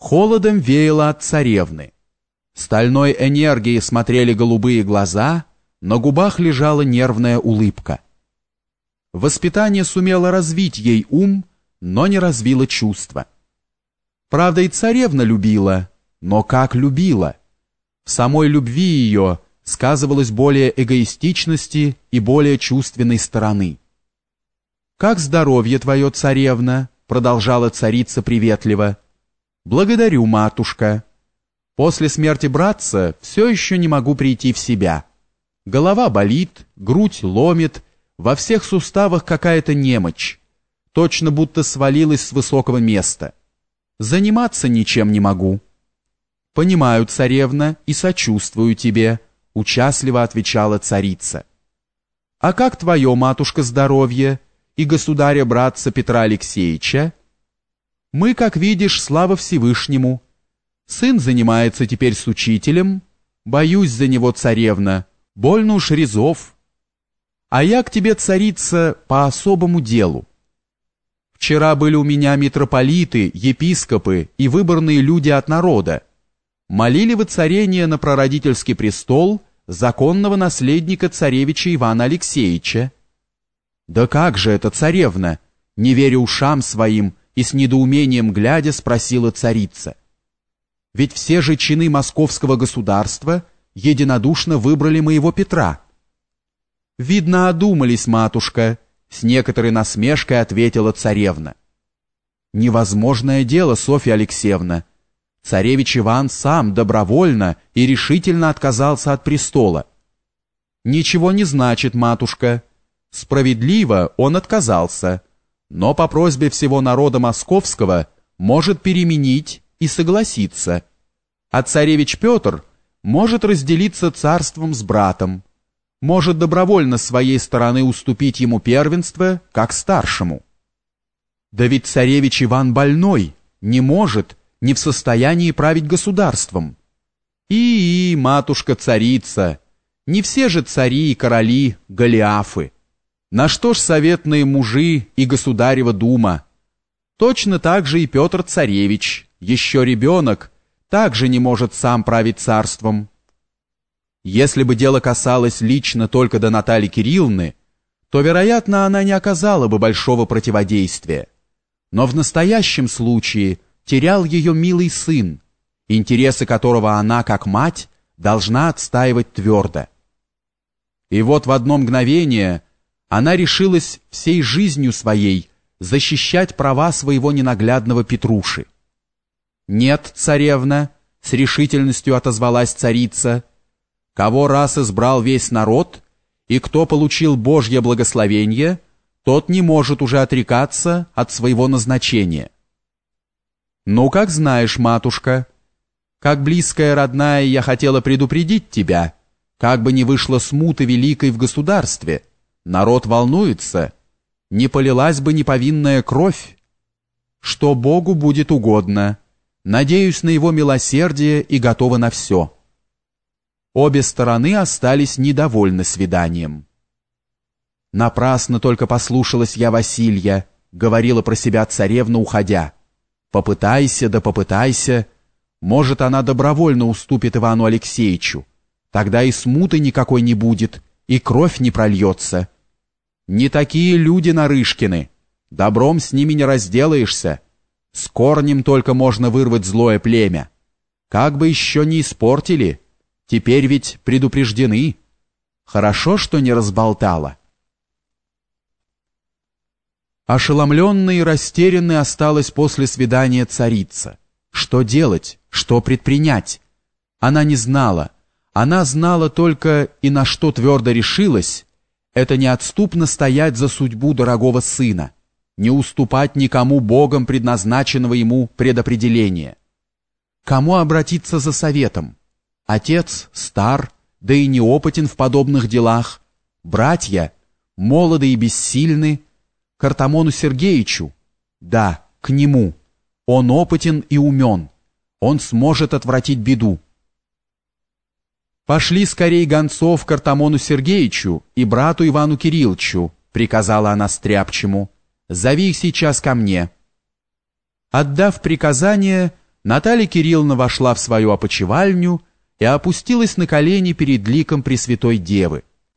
Холодом веяло от царевны. Стальной энергией смотрели голубые глаза, на губах лежала нервная улыбка. Воспитание сумело развить ей ум, но не развило чувства. Правда, и царевна любила, но как любила? В самой любви ее сказывалось более эгоистичности и более чувственной стороны. «Как здоровье твое, царевна?» продолжала царица приветливо. «Благодарю, матушка. После смерти братца все еще не могу прийти в себя. Голова болит, грудь ломит, во всех суставах какая-то немочь. Точно будто свалилась с высокого места. Заниматься ничем не могу». «Понимаю, царевна, и сочувствую тебе», — участливо отвечала царица. «А как твое, матушка, здоровье и государя-братца Петра Алексеевича?» Мы, как видишь, слава Всевышнему. Сын занимается теперь с учителем. Боюсь за него, царевна. Больно уж резов. А я к тебе, царица, по особому делу. Вчера были у меня митрополиты, епископы и выборные люди от народа. Молили воцарение на прародительский престол законного наследника царевича Ивана Алексеевича. Да как же это, царевна, не веря ушам своим, и с недоумением глядя спросила царица. Ведь все же чины московского государства единодушно выбрали моего Петра. Видно, одумались, матушка, с некоторой насмешкой ответила царевна. Невозможное дело, Софья Алексеевна. Царевич Иван сам добровольно и решительно отказался от престола. Ничего не значит, матушка. Справедливо он отказался но по просьбе всего народа московского может переменить и согласиться, а царевич Петр может разделиться царством с братом, может добровольно с своей стороны уступить ему первенство, как старшему. Да ведь царевич Иван больной, не может, не в состоянии править государством. И, и матушка-царица, не все же цари и короли Голиафы. На что ж советные мужи и государева дума? Точно так же и Петр Царевич, еще ребенок, также не может сам править царством. Если бы дело касалось лично только до Натальи Кирилловны, то, вероятно, она не оказала бы большого противодействия. Но в настоящем случае терял ее милый сын, интересы которого она, как мать, должна отстаивать твердо. И вот в одно мгновение – она решилась всей жизнью своей защищать права своего ненаглядного Петруши. «Нет, царевна», — с решительностью отозвалась царица, «кого раз избрал весь народ, и кто получил Божье благословение, тот не может уже отрекаться от своего назначения». «Ну, как знаешь, матушка, как близкая родная я хотела предупредить тебя, как бы не вышло смуты великой в государстве», Народ волнуется, не полилась бы неповинная кровь. Что Богу будет угодно. Надеюсь на Его милосердие и готова на все. Обе стороны остались недовольны свиданием. Напрасно только послушалась я Василья, говорила про себя царевна, уходя. Попытайся, да попытайся. Может, она добровольно уступит Ивану Алексеевичу. Тогда и смуты никакой не будет, и кровь не прольется. Не такие люди Нарышкины. Добром с ними не разделаешься. С корнем только можно вырвать злое племя. Как бы еще не испортили. Теперь ведь предупреждены. Хорошо, что не разболтала. Ошеломленной и растерянной осталась после свидания царица. Что делать? Что предпринять? Она не знала. Она знала только и на что твердо решилась, это неотступно стоять за судьбу дорогого сына, не уступать никому Богом предназначенного ему предопределения. Кому обратиться за советом? Отец стар, да и неопытен в подобных делах. Братья молоды и бессильны. К Артамону Сергеевичу? Да, к нему. Он опытен и умен. Он сможет отвратить беду. «Пошли скорей гонцов к Артамону Сергеевичу и брату Ивану Кирилловичу», приказала она Стряпчему. «Зови их сейчас ко мне». Отдав приказание, Наталья Кирилловна вошла в свою опочивальню и опустилась на колени перед ликом Пресвятой Девы,